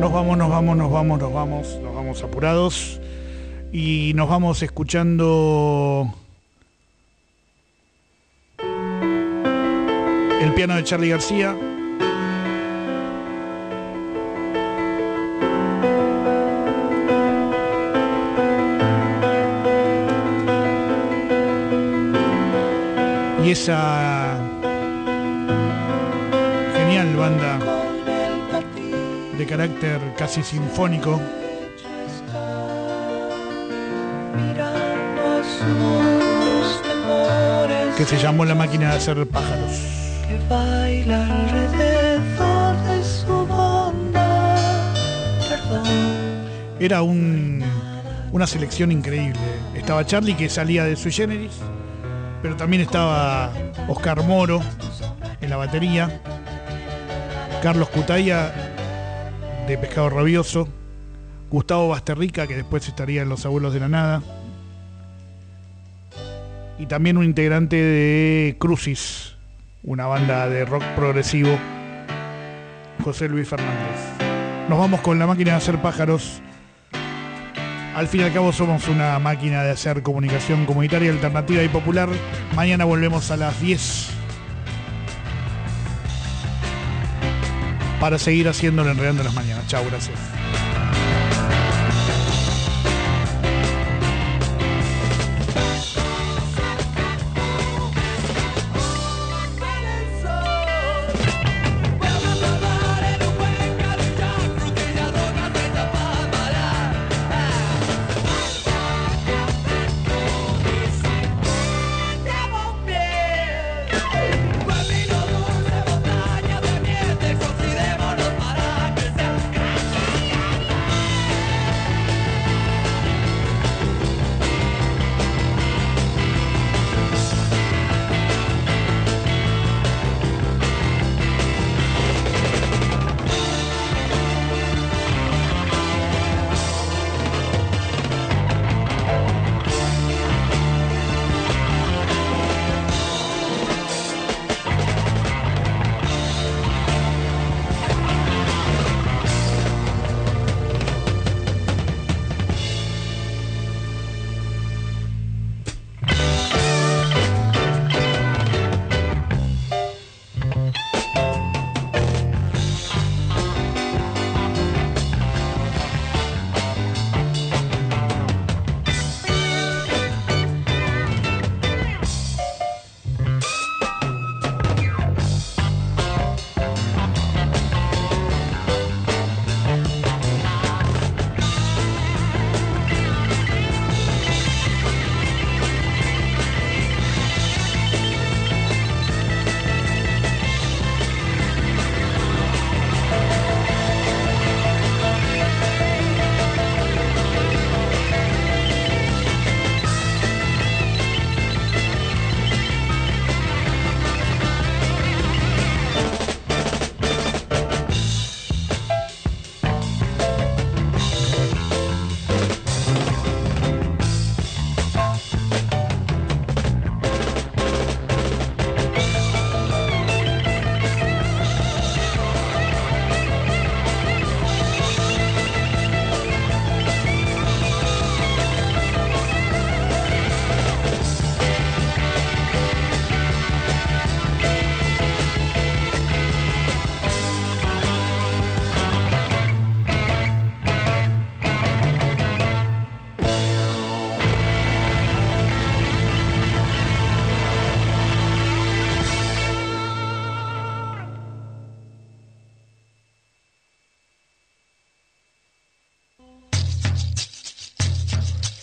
Nos vamos, nos vamos, nos vamos, nos vamos, nos vamos apurados. Y nos vamos escuchando el piano de Charlie García. Y esa genial banda de carácter casi sinfónico que se llamó La máquina de hacer pájaros. que baila alrededor de su bondad. Era un, una selección increíble. Estaba Charlie que salía de Sui Generis, pero también estaba Oscar Moro en la batería, Carlos Cutaya de Pescado Rabioso, Gustavo Basterrica que después estaría en Los Abuelos de la Nada, y también un integrante de Crucis, una banda de rock progresivo, José Luis Fernández. Nos vamos con la máquina de hacer pájaros. Al fin y al cabo somos una máquina de hacer comunicación comunitaria, alternativa y popular. Mañana volvemos a las 10 para seguir haciéndolo enredando las mañanas. Chao, gracias.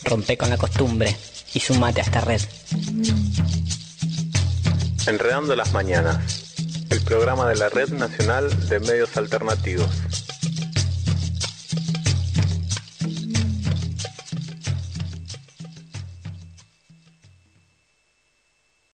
Rompe con la costumbre y sumate a esta red. Enredando las Mañanas, el programa de la Red Nacional de Medios Alternativos.